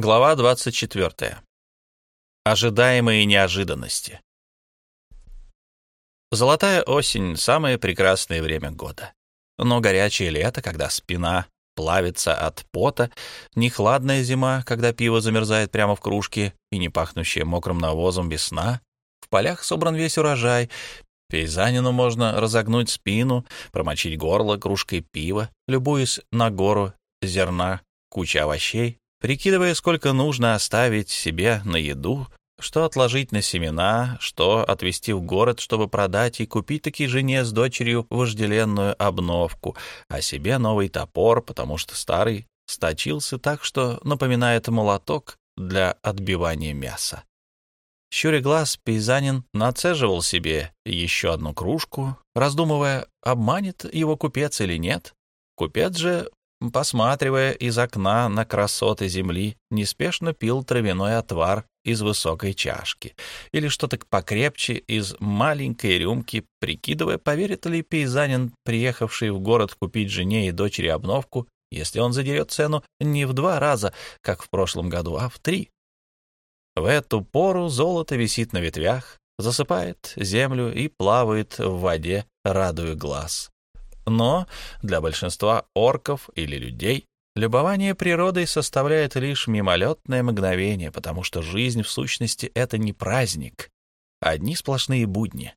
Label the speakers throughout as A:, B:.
A: Глава 24. Ожидаемые неожиданности. Золотая осень — самое прекрасное время года. Но горячее лето, когда спина плавится от пота, не хладная зима, когда пиво замерзает прямо в кружке и не пахнущее мокрым навозом весна. В полях собран весь урожай. Пейзанину можно разогнуть спину, промочить горло кружкой пива, любуясь на гору зерна, куча овощей, прикидывая, сколько нужно оставить себе на еду, что отложить на семена, что отвезти в город, чтобы продать и купить таки жене с дочерью вожделенную обновку, а себе новый топор, потому что старый сточился так, что напоминает молоток для отбивания мяса. Щуря глаз, пейзанин нацеживал себе еще одну кружку, раздумывая, обманет его купец или нет. Купец же посматривая из окна на красоты земли, неспешно пил травяной отвар из высокой чашки или что-то покрепче из маленькой рюмки, прикидывая, поверит ли пейзанин, приехавший в город купить жене и дочери обновку, если он задерет цену не в два раза, как в прошлом году, а в три. В эту пору золото висит на ветвях, засыпает землю и плавает в воде, радуя глаз. Но для большинства орков или людей любование природой составляет лишь мимолетное мгновение, потому что жизнь в сущности — это не праздник, а одни сплошные будни.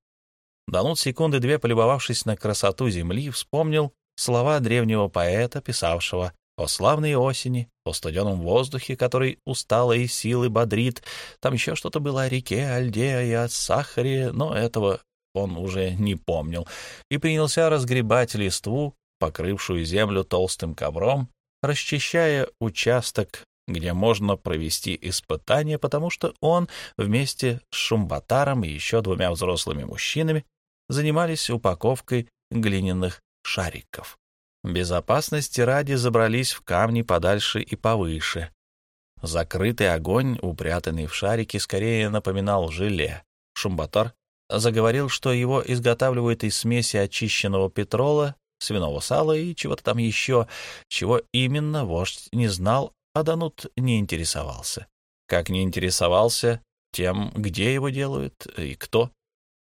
A: Данут секунды две, полюбовавшись на красоту земли, вспомнил слова древнего поэта, писавшего о славной осени, о студеном воздухе, который усталые силы бодрит. Там еще что-то было о реке, о льде и о сахаре, но этого он уже не помнил, и принялся разгребать листву, покрывшую землю толстым ковром, расчищая участок, где можно провести испытание, потому что он вместе с Шумбатаром и еще двумя взрослыми мужчинами занимались упаковкой глиняных шариков. Безопасности ради забрались в камни подальше и повыше. Закрытый огонь, упрятанный в шарике, скорее напоминал желе. Шумбатар заговорил, что его изготавливают из смеси очищенного петрола, свиного сала и чего-то там еще, чего именно вождь не знал, а Данут не интересовался. Как не интересовался тем, где его делают и кто.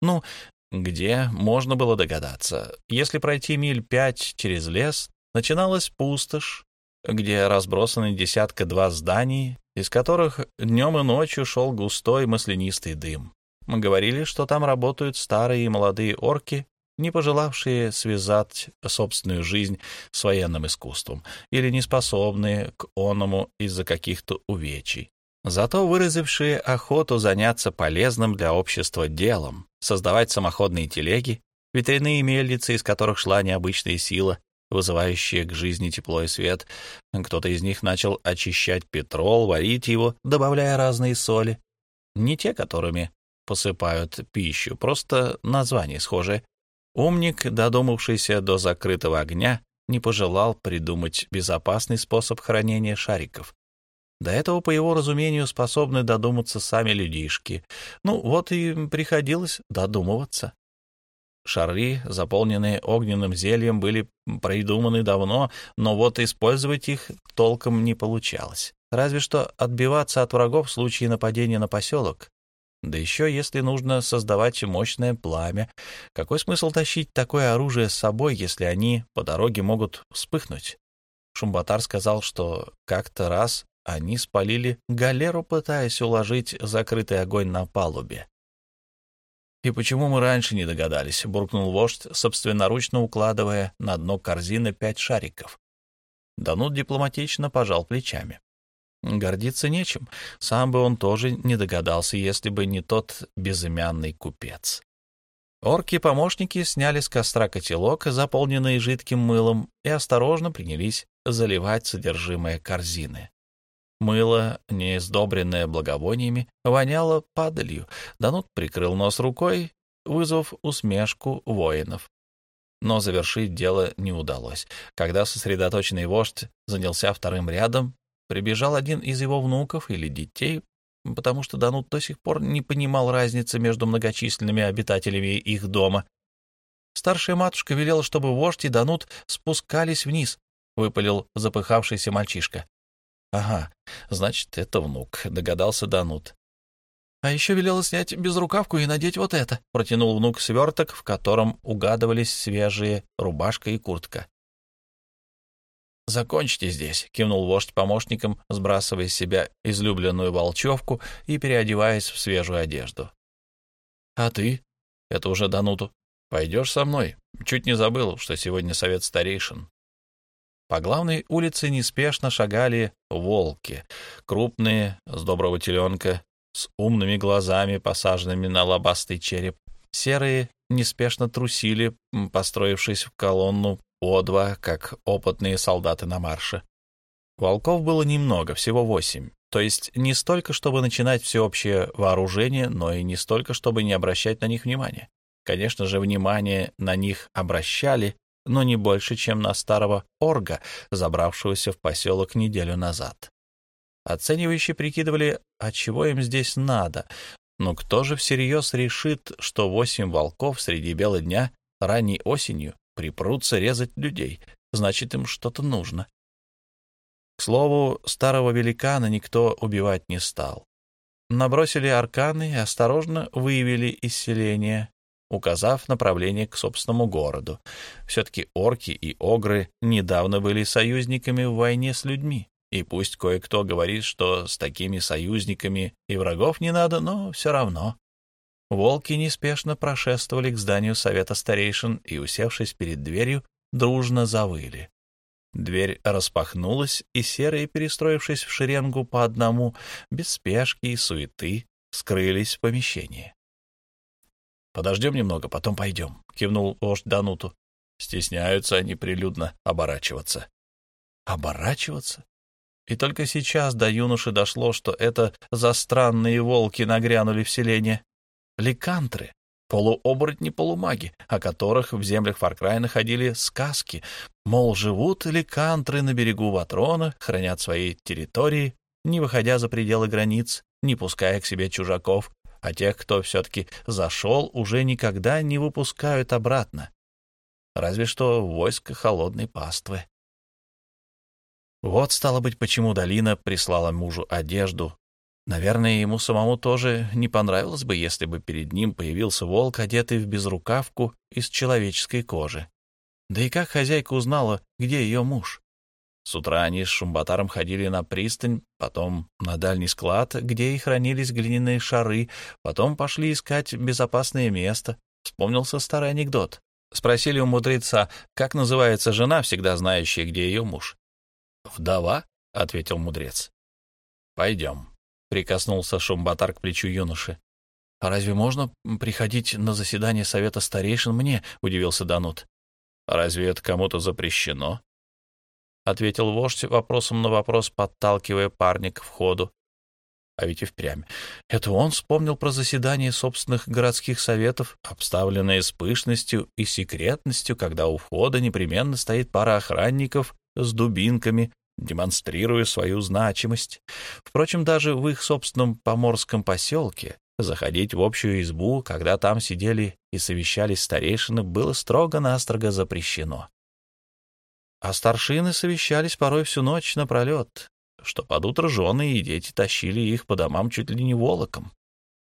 A: Ну, где можно было догадаться. Если пройти миль пять через лес, начиналась пустошь, где разбросаны десятка-два зданий, из которых днем и ночью шел густой маслянистый дым. Мы говорили, что там работают старые и молодые орки, не пожелавшие связать собственную жизнь с военным искусством или не способные к оному из-за каких-то увечий. Зато выразившие охоту заняться полезным для общества делом, создавать самоходные телеги, ветряные мельницы, из которых шла необычная сила, вызывающая к жизни тепло и свет. Кто-то из них начал очищать петрол, варить его, добавляя разные соли. Не те, которыми посыпают пищу, просто название схоже. Умник, додумавшийся до закрытого огня, не пожелал придумать безопасный способ хранения шариков. До этого, по его разумению, способны додуматься сами людишки. Ну, вот и приходилось додумываться. Шары, заполненные огненным зельем, были придуманы давно, но вот использовать их толком не получалось. Разве что отбиваться от врагов в случае нападения на поселок. Да еще если нужно создавать мощное пламя, какой смысл тащить такое оружие с собой, если они по дороге могут вспыхнуть? Шумбатар сказал, что как-то раз они спалили галеру, пытаясь уложить закрытый огонь на палубе. «И почему мы раньше не догадались?» — буркнул вождь, собственноручно укладывая на дно корзины пять шариков. Данут дипломатично пожал плечами. Гордиться нечем. Сам бы он тоже не догадался, если бы не тот безымянный купец. Орки-помощники сняли с костра котелок, заполненный жидким мылом, и осторожно принялись заливать содержимое корзины. Мыло, не сдобренное благовониями, воняло падалью. Данут прикрыл нос рукой, вызвав усмешку воинов. Но завершить дело не удалось. Когда сосредоточенный вождь занялся вторым рядом, Прибежал один из его внуков или детей, потому что Данут до сих пор не понимал разницы между многочисленными обитателями их дома. Старшая матушка велела, чтобы вождь и Данут спускались вниз, — выпалил запыхавшийся мальчишка. Ага, значит, это внук, догадался Данут. А еще велела снять безрукавку и надеть вот это, протянул внук сверток, в котором угадывались свежие рубашка и куртка. «Закончите здесь», — кивнул вождь помощникам, сбрасывая с себя излюбленную волчевку и переодеваясь в свежую одежду. «А ты?» — это уже Дануту. «Пойдешь со мной? Чуть не забыл, что сегодня совет старейшин». По главной улице неспешно шагали волки, крупные, с доброго теленка, с умными глазами, посаженными на лобастый череп. Серые неспешно трусили, построившись в колонну по два, как опытные солдаты на марше. Волков было немного, всего восемь. То есть не столько, чтобы начинать всеобщее вооружение, но и не столько, чтобы не обращать на них внимания. Конечно же, внимание на них обращали, но не больше, чем на старого орга, забравшегося в поселок неделю назад. Оценивающие прикидывали, от чего им здесь надо, но кто же всерьез решит, что восемь волков среди бела дня ранней осенью припрутся резать людей, значит, им что-то нужно. К слову, старого великана никто убивать не стал. Набросили арканы и осторожно выявили из селения, указав направление к собственному городу. Все-таки орки и огры недавно были союзниками в войне с людьми. И пусть кое-кто говорит, что с такими союзниками и врагов не надо, но все равно. Волки неспешно прошествовали к зданию совета старейшин и, усевшись перед дверью, дружно завыли. Дверь распахнулась, и серые, перестроившись в шеренгу по одному, без спешки и суеты, скрылись в помещении. Подождем немного, потом пойдем, — кивнул вождь Дануту. Стесняются они прилюдно оборачиваться. Оборачиваться? И только сейчас до юноши дошло, что это за странные волки нагрянули в селение. Ликантры, полуоборотни-полумаги, о которых в землях Фаркрая находили сказки, мол, живут ликантры на берегу Ватрона, хранят свои территории, не выходя за пределы границ, не пуская к себе чужаков, а тех, кто все-таки зашел, уже никогда не выпускают обратно. Разве что войско холодной паствы. Вот, стало быть, почему Долина прислала мужу одежду. Наверное, ему самому тоже не понравилось бы, если бы перед ним появился волк, одетый в безрукавку из человеческой кожи. Да и как хозяйка узнала, где ее муж? С утра они с Шумбатаром ходили на пристань, потом на дальний склад, где и хранились глиняные шары, потом пошли искать безопасное место. Вспомнился старый анекдот. Спросили у мудреца, как называется жена, всегда знающая, где ее муж. «Вдова?» — ответил мудрец. «Пойдем», — прикоснулся Шумбатар к плечу юноши. «А разве можно приходить на заседание совета старейшин мне?» — удивился Данут. «Разве это кому-то запрещено?» — ответил вождь вопросом на вопрос, подталкивая парня к входу. А ведь и впрямь. Это он вспомнил про заседание собственных городских советов, обставленное с пышностью и секретностью, когда у входа непременно стоит пара охранников с дубинками, демонстрируя свою значимость. Впрочем, даже в их собственном поморском поселке заходить в общую избу, когда там сидели и совещались старейшины, было строго-настрого запрещено а старшины совещались порой всю ночь напролет, что под утро жены и дети тащили их по домам чуть ли не волоком.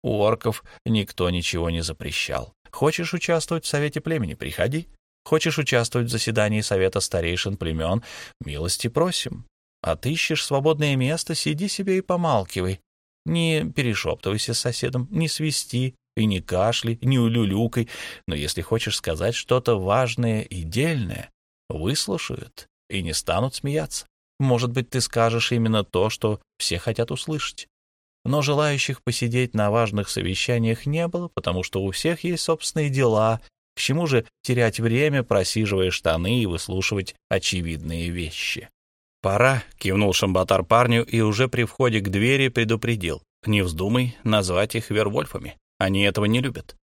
A: У орков никто ничего не запрещал. Хочешь участвовать в совете племени — приходи. Хочешь участвовать в заседании совета старейшин племен — милости просим. Отыщешь свободное место — сиди себе и помалкивай. Не перешептывайся с соседом, не свисти и не кашли, не улюлюкай, но если хочешь сказать что-то важное и дельное, выслушают и не станут смеяться. Может быть, ты скажешь именно то, что все хотят услышать. Но желающих посидеть на важных совещаниях не было, потому что у всех есть собственные дела. К чему же терять время, просиживая штаны и выслушивать очевидные вещи? «Пора», — кивнул Шамбатар парню и уже при входе к двери предупредил. «Не вздумай назвать их вервольфами. Они этого не любят».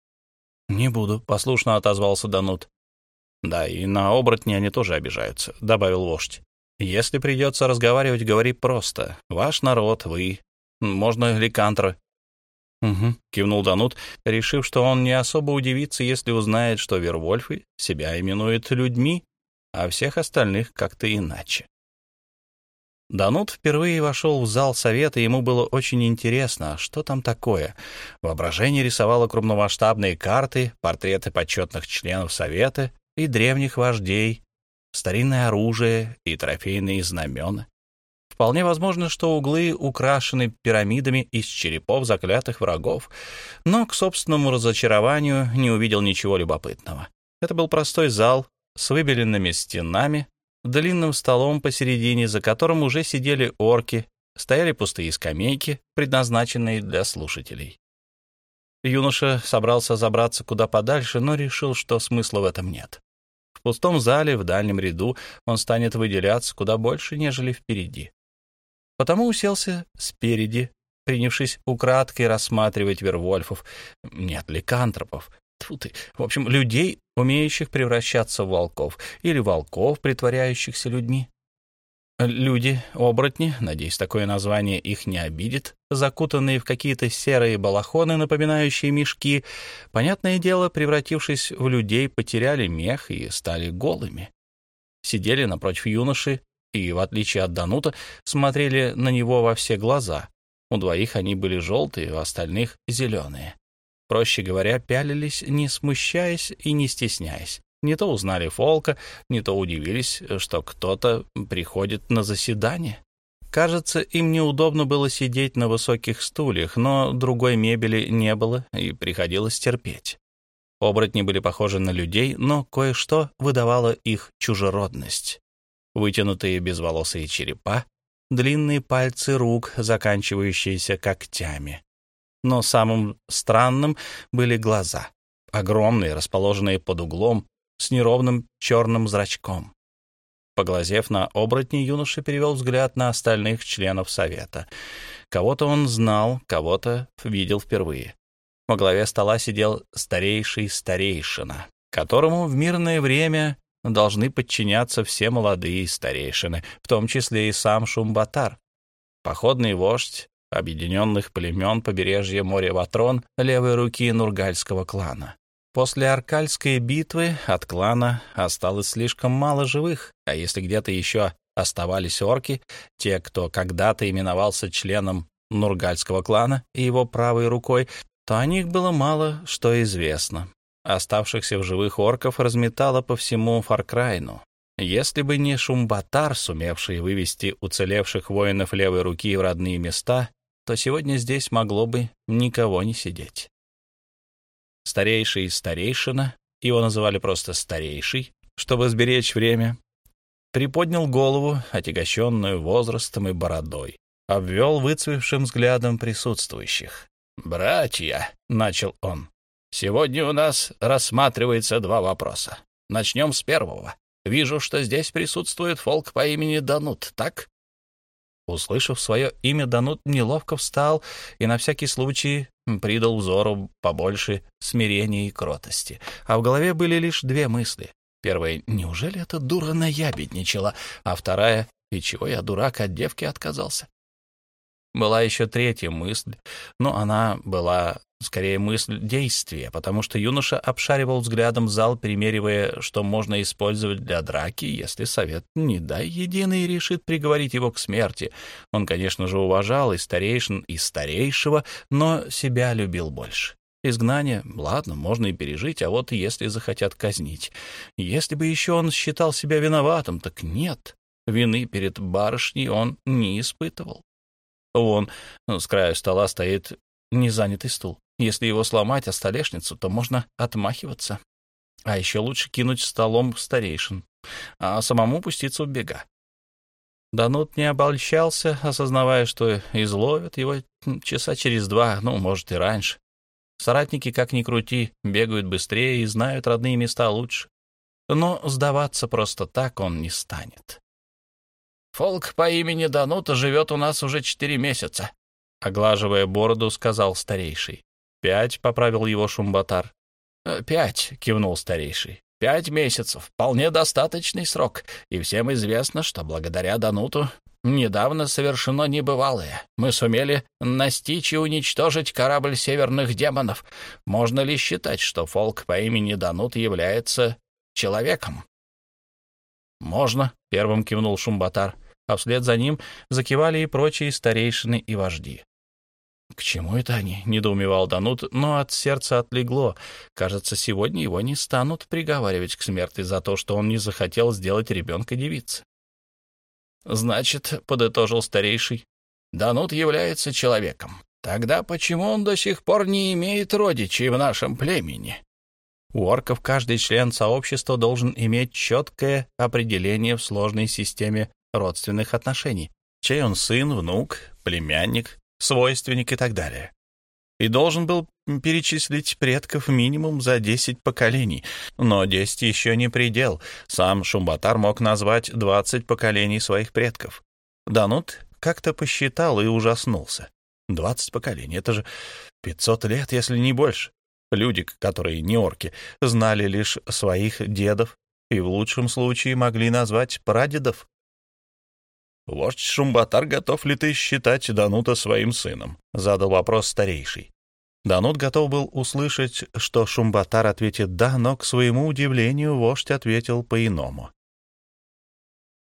A: «Не буду», — послушно отозвался Данут. Да, и на оборотни они тоже обижаются, — добавил вождь. Если придется разговаривать, говори просто. Ваш народ, вы. Можно ликантро. Угу, кивнул Данут, решив, что он не особо удивится, если узнает, что Вервольфы себя именуют людьми, а всех остальных как-то иначе. Данут впервые вошел в зал совета, ему было очень интересно, а что там такое. Воображение рисовало крупномасштабные карты, портреты почетных членов совета и древних вождей, старинное оружие и трофейные знамена. Вполне возможно, что углы украшены пирамидами из черепов заклятых врагов, но к собственному разочарованию не увидел ничего любопытного. Это был простой зал с выбеленными стенами, длинным столом посередине, за которым уже сидели орки, стояли пустые скамейки, предназначенные для слушателей. Юноша собрался забраться куда подальше, но решил, что смысла в этом нет. В пустом зале, в дальнем ряду, он станет выделяться куда больше, нежели впереди. Потому уселся спереди, принявшись украдкой рассматривать вервольфов, нет, ликантропов, Тьфу ты. В общем, людей, умеющих превращаться в волков, или волков, притворяющихся людьми. Люди, оборотни, надеюсь, такое название их не обидит, закутанные в какие-то серые балахоны, напоминающие мешки, понятное дело, превратившись в людей, потеряли мех и стали голыми. Сидели напротив юноши и, в отличие от Данута, смотрели на него во все глаза. У двоих они были желтые, у остальных — зеленые. Проще говоря, пялились, не смущаясь и не стесняясь. Не то узнали Фолка, не то удивились, что кто-то приходит на заседание. Кажется, им неудобно было сидеть на высоких стульях, но другой мебели не было, и приходилось терпеть. Оборотни были похожи на людей, но кое-что выдавало их чужеродность. Вытянутые безволосые черепа, длинные пальцы рук, заканчивающиеся когтями но самым странным были глаза. Огромные, расположенные под углом, с неровным черным зрачком. Поглазев на оборотни, юноша перевел взгляд на остальных членов совета. Кого-то он знал, кого-то видел впервые. Во главе стола сидел старейший старейшина, которому в мирное время должны подчиняться все молодые старейшины, в том числе и сам Шумбатар. Походный вождь объединенных племен побережья моря Ватрон левой руки Нургальского клана. После Аркальской битвы от клана осталось слишком мало живых, а если где-то еще оставались орки, те, кто когда-то именовался членом Нургальского клана и его правой рукой, то о них было мало что известно. Оставшихся в живых орков разметало по всему Фаркрайну. Если бы не Шумбатар, сумевший вывести уцелевших воинов левой руки в родные места, то сегодня здесь могло бы никого не сидеть. Старейший старейшина, его называли просто старейший, чтобы сберечь время, приподнял голову, отягощенную возрастом и бородой, обвел выцвевшим взглядом присутствующих. «Братья», — начал он, — «сегодня у нас рассматривается два вопроса. Начнем с первого. Вижу, что здесь присутствует фолк по имени Данут, так?» Услышав свое имя, Данут неловко встал и на всякий случай придал взору побольше смирения и кротости. А в голове были лишь две мысли. Первая — неужели эта дура наябедничала? А вторая — и чего я, дурак, от девки отказался? Была еще третья мысль, но она была скорее мысль действия, потому что юноша обшаривал взглядом зал, примеривая, что можно использовать для драки, если совет не дай единый решит приговорить его к смерти. Он, конечно же, уважал и старейшин, и старейшего, но себя любил больше. Изгнание, ладно, можно и пережить, а вот если захотят казнить. Если бы еще он считал себя виноватым, так нет. Вины перед барышней он не испытывал. Вон, с краю стола стоит незанятый стул. Если его сломать о столешницу, то можно отмахиваться. А еще лучше кинуть столом старейшин, а самому пуститься в бега. Данут не обольщался, осознавая, что изловят его часа через два, ну, может, и раньше. Соратники, как ни крути, бегают быстрее и знают родные места лучше. Но сдаваться просто так он не станет. «Фолк по имени Данута живет у нас уже четыре месяца», — оглаживая бороду, сказал старейший. «Пять», — поправил его Шумбатар. «Э, «Пять», — кивнул старейший. «Пять месяцев — вполне достаточный срок, и всем известно, что благодаря Дануту недавно совершено небывалое. Мы сумели настичь и уничтожить корабль северных демонов. Можно ли считать, что Фолк по имени Данут является человеком?» «Можно», — первым кивнул Шумбатар. а вслед за ним закивали и прочие старейшины и вожди. «К чему это они?» — недоумевал Данут, но от сердца отлегло. Кажется, сегодня его не станут приговаривать к смерти за то, что он не захотел сделать ребенка девицы. «Значит», — подытожил старейший, — «Данут является человеком. Тогда почему он до сих пор не имеет родичей в нашем племени?» У орков каждый член сообщества должен иметь четкое определение в сложной системе родственных отношений, чей он сын, внук, племянник, свойственник и так далее. И должен был перечислить предков минимум за 10 поколений. Но 10 еще не предел. Сам Шумбатар мог назвать 20 поколений своих предков. Данут как-то посчитал и ужаснулся. 20 поколений — это же 500 лет, если не больше. Люди, которые не орки, знали лишь своих дедов и в лучшем случае могли назвать прадедов. «Вождь Шумбатар, готов ли ты считать Данута своим сыном?» — задал вопрос старейший. Данут готов был услышать, что Шумбатар ответит «да», но, к своему удивлению, вождь ответил по-иному.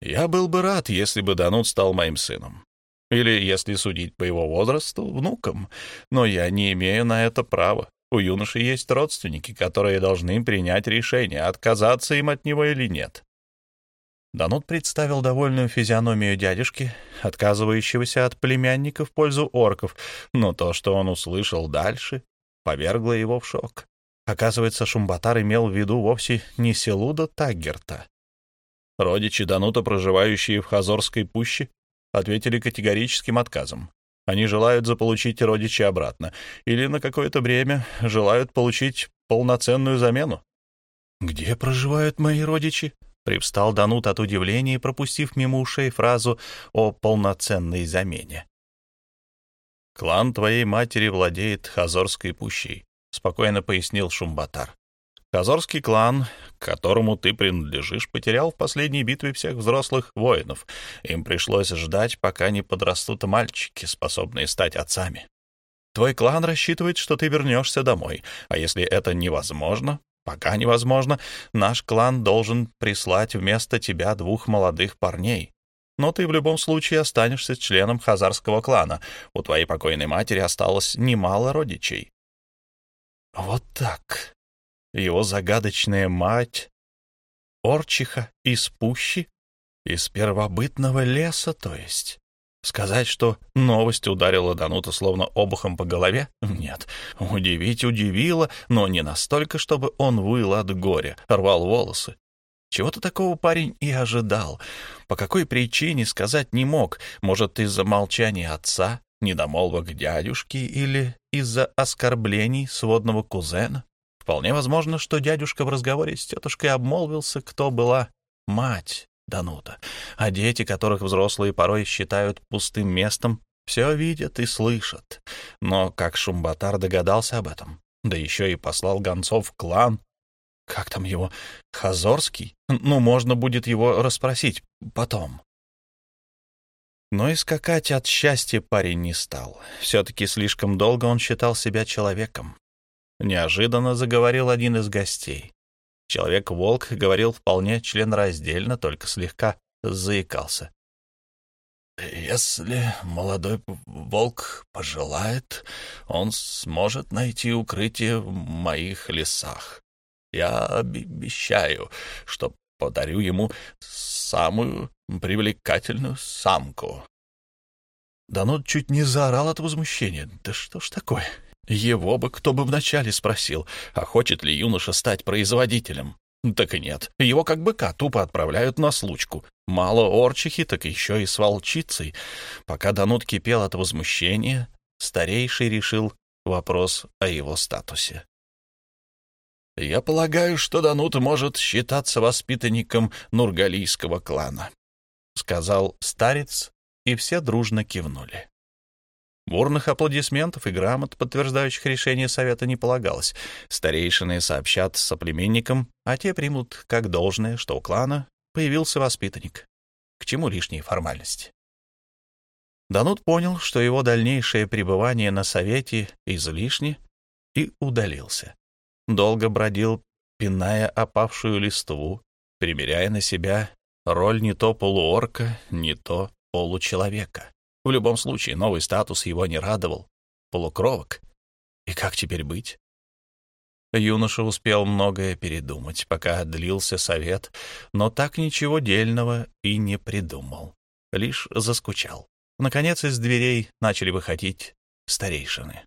A: «Я был бы рад, если бы Данут стал моим сыном. Или, если судить по его возрасту, внуком. Но я не имею на это права. У юноши есть родственники, которые должны принять решение, отказаться им от него или нет. Данут представил довольную физиономию дядюшки, отказывающегося от племянника в пользу орков, но то, что он услышал дальше, повергло его в шок. Оказывается, Шумбатар имел в виду вовсе не Селуда Таггерта. Родичи Данута, проживающие в Хазорской пуще, ответили категорическим отказом. Они желают заполучить родичей обратно или на какое-то время желают получить полноценную замену. «Где проживают мои родичи?» Привстал Данут от удивления, пропустив мимо ушей фразу о полноценной замене. «Клан твоей матери владеет Хазорской пущей», — спокойно пояснил Шумбатар. «Хазорский клан, к которому ты принадлежишь, потерял в последней битве всех взрослых воинов. Им пришлось ждать, пока не подрастут мальчики, способные стать отцами. Твой клан рассчитывает, что ты вернешься домой, а если это невозможно, Пока невозможно, наш клан должен прислать вместо тебя двух молодых парней. Но ты в любом случае останешься членом хазарского клана. У твоей покойной матери осталось немало родичей. Вот так. Его загадочная мать, Орчиха из пущи, из первобытного леса, то есть. Сказать, что новость ударила Данута словно обухом по голове? Нет. Удивить удивило, но не настолько, чтобы он выл от горя, рвал волосы. Чего-то такого парень и ожидал. По какой причине сказать не мог. Может, из-за молчания отца, недомолвок дядюшки или из-за оскорблений сводного кузена? Вполне возможно, что дядюшка в разговоре с тетушкой обмолвился, кто была мать Данута. А дети, которых взрослые порой считают пустым местом, все видят и слышат. Но как Шумбатар догадался об этом, да еще и послал гонцов в клан, как там его, Хазорский? Ну, можно будет его расспросить потом. Но и скакать от счастья парень не стал. Все-таки слишком долго он считал себя человеком. Неожиданно заговорил один из гостей. Человек-волк говорил вполне членораздельно, только слегка заикался. «Если молодой волк пожелает, он сможет найти укрытие в моих лесах. Я обещаю, что подарю ему самую привлекательную самку». Данут чуть не заорал от возмущения. «Да что ж такое? Его бы кто бы вначале спросил, а хочет ли юноша стать производителем. Так и нет, его как быка тупо отправляют на случку. Мало орчихи, так еще и с волчицей. Пока Данут кипел от возмущения, старейший решил вопрос о его статусе. «Я полагаю, что Данут может считаться воспитанником нургалийского клана», — сказал старец, и все дружно кивнули. Бурных аплодисментов и грамот, подтверждающих решение совета, не полагалось. Старейшины сообщат соплеменникам, а те примут как должное, что у клана появился воспитанник. К чему лишние формальности? Данут понял, что его дальнейшее пребывание на совете излишне, и удалился. Долго бродил, пиная опавшую листву, примеряя на себя роль не то полуорка, не то получеловека. В любом случае, новый статус его не радовал. Полукровок. И как теперь быть? Юноша успел многое передумать, пока длился совет, но так ничего дельного и не придумал. Лишь заскучал. Наконец из дверей начали выходить старейшины.